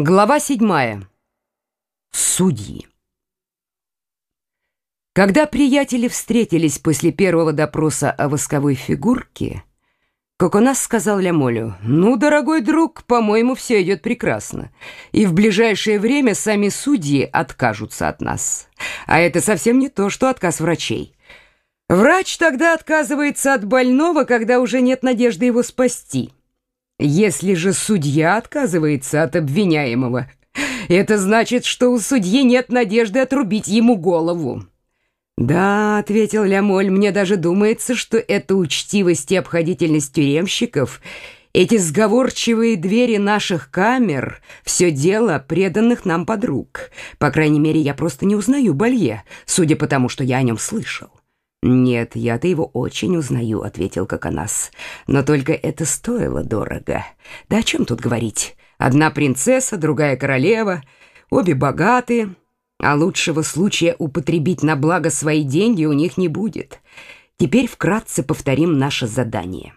Глава седьмая. Судьи. Когда приятели встретились после первого допроса о восковой фигурке, Коконас сказал Лямолю, «Ну, дорогой друг, по-моему, все идет прекрасно, и в ближайшее время сами судьи откажутся от нас. А это совсем не то, что отказ врачей. Врач тогда отказывается от больного, когда уже нет надежды его спасти». Если же судья отказывается от обвиняемого, это значит, что у судьи нет надежды отрубить ему голову. «Да», — ответил Лямоль, — «мне даже думается, что эта учтивость и обходительность тюремщиков, эти сговорчивые двери наших камер — все дело преданных нам подруг. По крайней мере, я просто не узнаю Балье, судя по тому, что я о нем слышал». «Нет, я-то его очень узнаю», — ответил Коконас. «Но только это стоило дорого. Да о чем тут говорить? Одна принцесса, другая королева, обе богатые, а лучшего случая употребить на благо свои деньги у них не будет. Теперь вкратце повторим наше задание».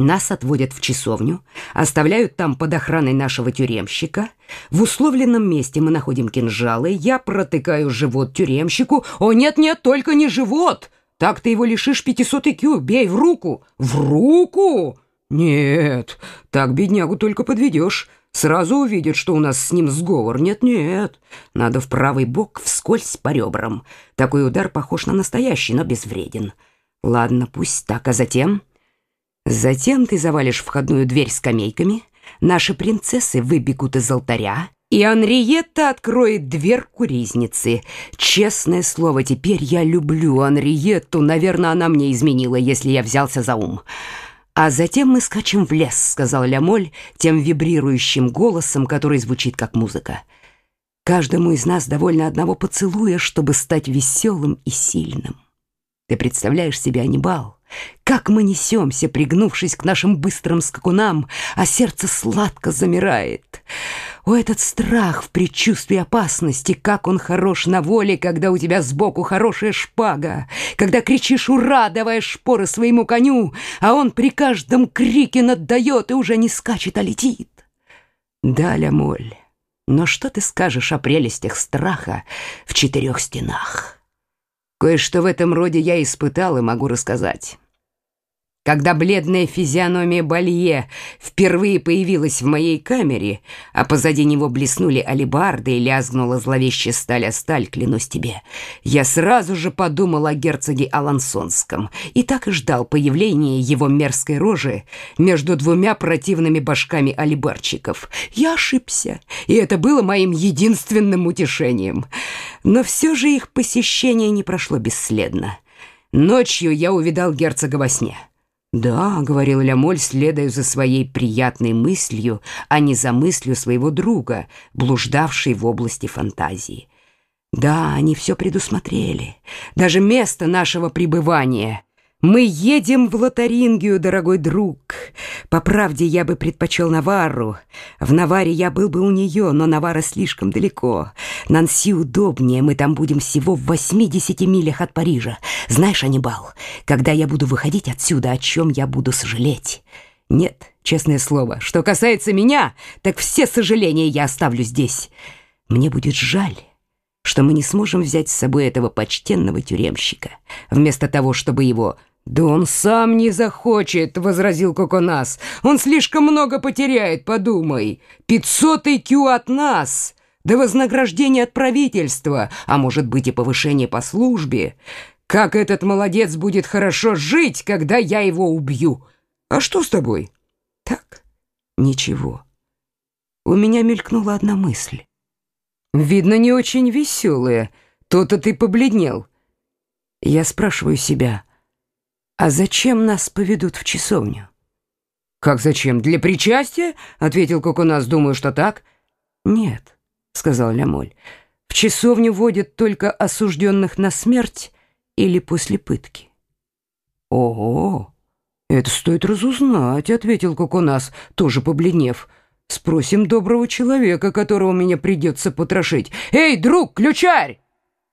Нас отводят в часовню, оставляют там под охраной нашего тюремщика. В условленном месте мы находим кинжалы. Я протыкаю живот тюремщику. О, нет-нет, только не живот! Так ты его лишишь 500 икю. Бей в руку. В руку? Нет, так беднягу только подведешь. Сразу увидят, что у нас с ним сговор. Нет-нет, надо в правый бок вскользь по ребрам. Такой удар похож на настоящий, но безвреден. Ладно, пусть так, а затем... Затем ты завалишь входную дверь скамейками, наши принцессы выбегут из алтаря, и Анриетта откроет дверку ризницы. Честное слово, теперь я люблю Анриетту. Наверное, она мне изменила, если я взялся за ум. А затем мы скачем в лес, сказал Лямоль тем вибрирующим голосом, который звучит как музыка. Каждому из нас довольно одного поцелуя, чтобы стать веселым и сильным. Ты представляешь себе, Анибал? Как мы несемся, пригнувшись к нашим быстрым скакунам, а сердце сладко замирает. О, этот страх в предчувствии опасности, как он хорош на воле, когда у тебя сбоку хорошая шпага, когда кричишь «Ура!», давая шпоры своему коню, а он при каждом крике наддает и уже не скачет, а летит. Да, Лямоль, но что ты скажешь о прелестях страха в четырех стенах? Кое-что в этом роде я испытал и могу рассказать. Когда бледная физиономия Балье впервые появилась в моей камере, а позади него блеснули алебарды и лязгнула зловещая сталь о сталь, клянусь тебе, я сразу же подумал о герцоге Алансонском и так и ждал появления его мерзкой рожи между двумя противными башками алибарчиков. Я ошибся, и это было моим единственным утешением. Но все же их посещение не прошло бесследно. Ночью я увидал герцога во сне. «Да», — говорил Лямоль, следуя за своей приятной мыслью, а не за мыслью своего друга, блуждавшей в области фантазии. «Да, они все предусмотрели, даже место нашего пребывания». Мы едем в Лотарингию, дорогой друг. По правде, я бы предпочел Навару. В Наваре я был бы у нее, но Навара слишком далеко. Нанси удобнее, мы там будем всего в 80 милях от Парижа. Знаешь, Анибал, когда я буду выходить отсюда, о чем я буду сожалеть? Нет, честное слово, что касается меня, так все сожаления я оставлю здесь. Мне будет жаль что мы не сможем взять с собой этого почтенного тюремщика, вместо того, чтобы его «Да он сам не захочет», — возразил Коконас. «Он слишком много потеряет, подумай. Пятьсот IQ от нас, да вознаграждение от правительства, а может быть и повышение по службе. Как этот молодец будет хорошо жить, когда я его убью? А что с тобой?» «Так, ничего». У меня мелькнула одна мысль. «Видно, не очень веселая. То-то ты побледнел». Я спрашиваю себя, «А зачем нас поведут в часовню?» «Как зачем? Для причастия?» — ответил Коконас, думаю, что так. «Нет», — сказал Лямоль, — «в часовню водят только осужденных на смерть или после пытки». «Ого, это стоит разузнать», — ответил Коконас, тоже побледнев. «Спросим доброго человека, которого мне придется потрошить. Эй, друг, ключарь!»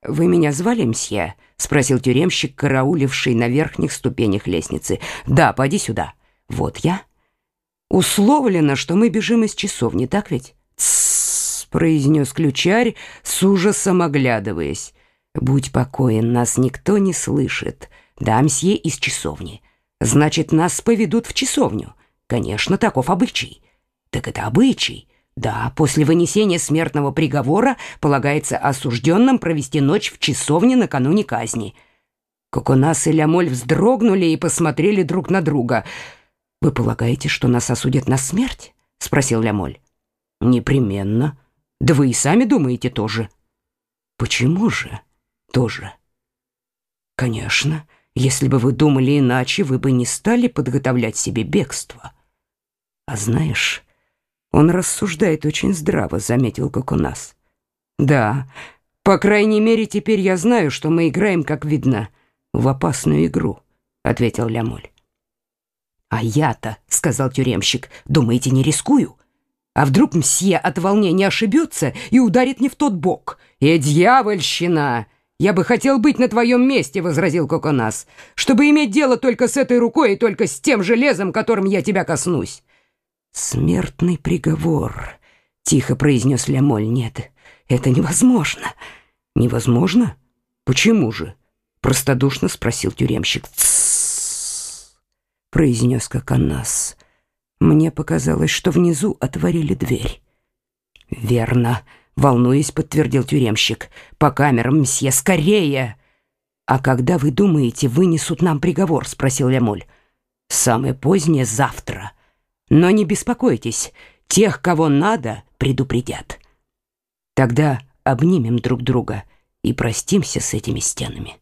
«Вы меня звали, мсье?» — спросил тюремщик, карауливший на верхних ступенях лестницы. «Да, поди сюда. Вот я». «Условлено, что мы бежим из часовни, так ведь?» «Тссс!» — произнес ключарь, с ужасом оглядываясь. «Будь покоен, нас никто не слышит. Да, мсье из часовни. Значит, нас поведут в часовню. Конечно, таков обычай. Так это обычай. Да, после вынесения смертного приговора полагается осужденным провести ночь в часовне накануне казни». Коконас и Лямоль вздрогнули и посмотрели друг на друга. «Вы полагаете, что нас осудят на смерть?» — спросил Лямоль. «Непременно. Да вы и сами думаете тоже». «Почему же тоже?» «Конечно, если бы вы думали иначе, вы бы не стали подготовлять себе бегство». «А знаешь, он рассуждает очень здраво», — заметил как у нас. «Да, по крайней мере, теперь я знаю, что мы играем, как видно, в опасную игру», — ответил Лямоль. «А я-то», — сказал тюремщик, — «думаете, не рискую?» А вдруг мсье от волнения ошибется и ударит не в тот бок? «И дьявольщина! Я бы хотел быть на твоем месте», — возразил Коконас, «чтобы иметь дело только с этой рукой и только с тем железом, которым я тебя коснусь». «Смертный приговор», — тихо произнес Лямоль. «Нет, это невозможно». «Невозможно? Почему же?» — простодушно спросил тюремщик. «Тссс», — произнес Коконас. Мне показалось, что внизу отворили дверь. «Верно», — волнуясь, подтвердил тюремщик. «По камерам, мсье, скорее!» «А когда, вы думаете, вынесут нам приговор?» — спросил Лямоль. «Самое позднее завтра. Но не беспокойтесь, тех, кого надо, предупредят. Тогда обнимем друг друга и простимся с этими стенами».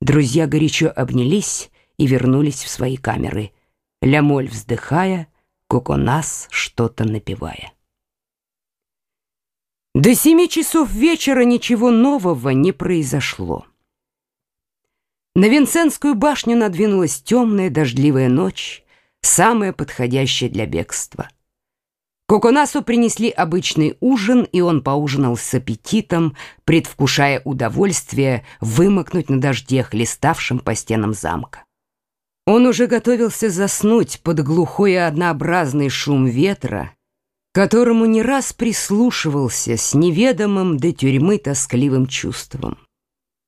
Друзья горячо обнялись и вернулись в свои камеры — Лямоль вздыхая, Коконас что-то напевая. До семи часов вечера ничего нового не произошло. На Винсентскую башню надвинулась темная дождливая ночь, самая подходящая для бегства. Коконасу принесли обычный ужин, и он поужинал с аппетитом, предвкушая удовольствие вымокнуть на дожде, хлеставшем по стенам замка. Он уже готовился заснуть под глухой и однообразный шум ветра, которому не раз прислушивался с неведомым до тюрьмы тоскливым чувством.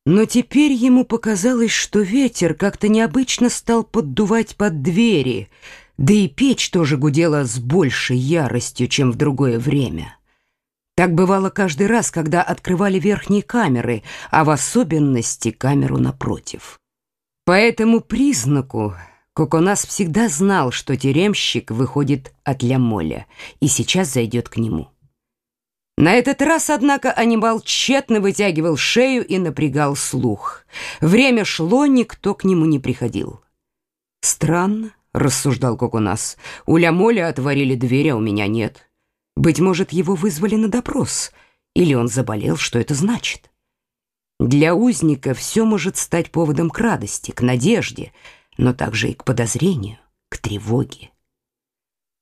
Но теперь ему показалось, что ветер как-то необычно стал поддувать под двери, да и печь тоже гудела с большей яростью, чем в другое время. Так бывало каждый раз, когда открывали верхние камеры, а в особенности камеру напротив. По этому признаку Коконас всегда знал, что тюремщик выходит от Лямоля и сейчас зайдет к нему. На этот раз, однако, Анибал тщетно вытягивал шею и напрягал слух. Время шло, никто к нему не приходил. «Странно», — рассуждал Коконас, — «у Лямоля отворили дверь, а у меня нет. Быть может, его вызвали на допрос, или он заболел, что это значит?» Для узника все может стать поводом к радости, к надежде, но также и к подозрению, к тревоге.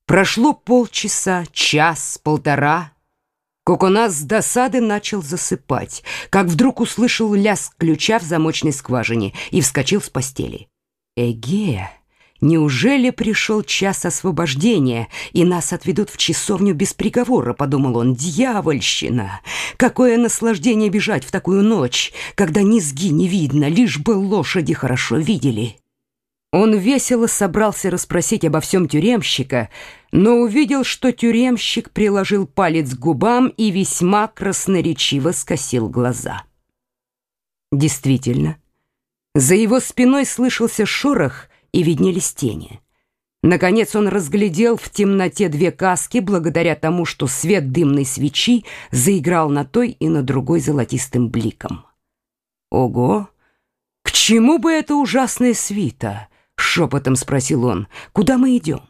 Прошло полчаса, час, полтора. Коконас с досады начал засыпать, как вдруг услышал лязг ключа в замочной скважине и вскочил с постели. «Эге!» Неужели пришел час освобождения, и нас отведут в часовню без приговора, подумал он. Дьявольщина! Какое наслаждение бежать в такую ночь, когда низги не видно, лишь бы лошади хорошо видели. Он весело собрался расспросить обо всем тюремщика, но увидел, что тюремщик приложил палец к губам и весьма красноречиво скосил глаза. Действительно, за его спиной слышался шорох, и виднелись тени. Наконец он разглядел в темноте две каски благодаря тому, что свет дымной свечи заиграл на той и на другой золотистым бликом. «Ого! К чему бы эта ужасная свита?» — шепотом спросил он. «Куда мы идем?»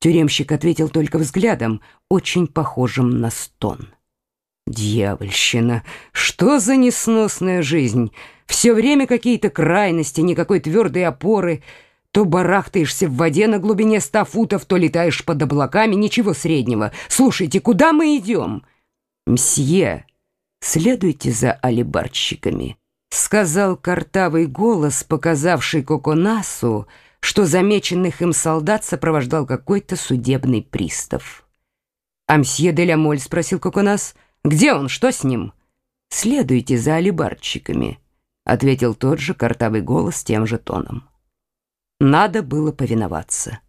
Тюремщик ответил только взглядом, очень похожим на стон. «Дьявольщина! Что за несносная жизнь!» Все время какие-то крайности, никакой твердой опоры. То барахтаешься в воде на глубине ста футов, то летаешь под облаками, ничего среднего. Слушайте, куда мы идем? Мсье, следуйте за алибарщиками, сказал картавый голос, показавший Коконасу, что замеченных им солдат сопровождал какой-то судебный пристав. «А мсье де ля Моль?» — спросил Коконас. «Где он? Что с ним?» «Следуйте за алибарщиками», — ответил тот же картавый голос тем же тоном. Надо было повиноваться.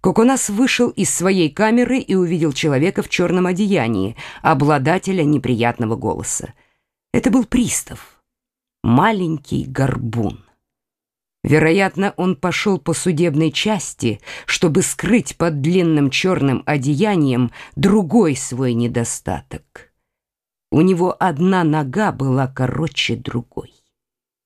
Коконас вышел из своей камеры и увидел человека в черном одеянии, обладателя неприятного голоса. Это был пристав, маленький горбун. Вероятно, он пошел по судебной части, чтобы скрыть под длинным черным одеянием другой свой недостаток. У него одна нога была короче другой.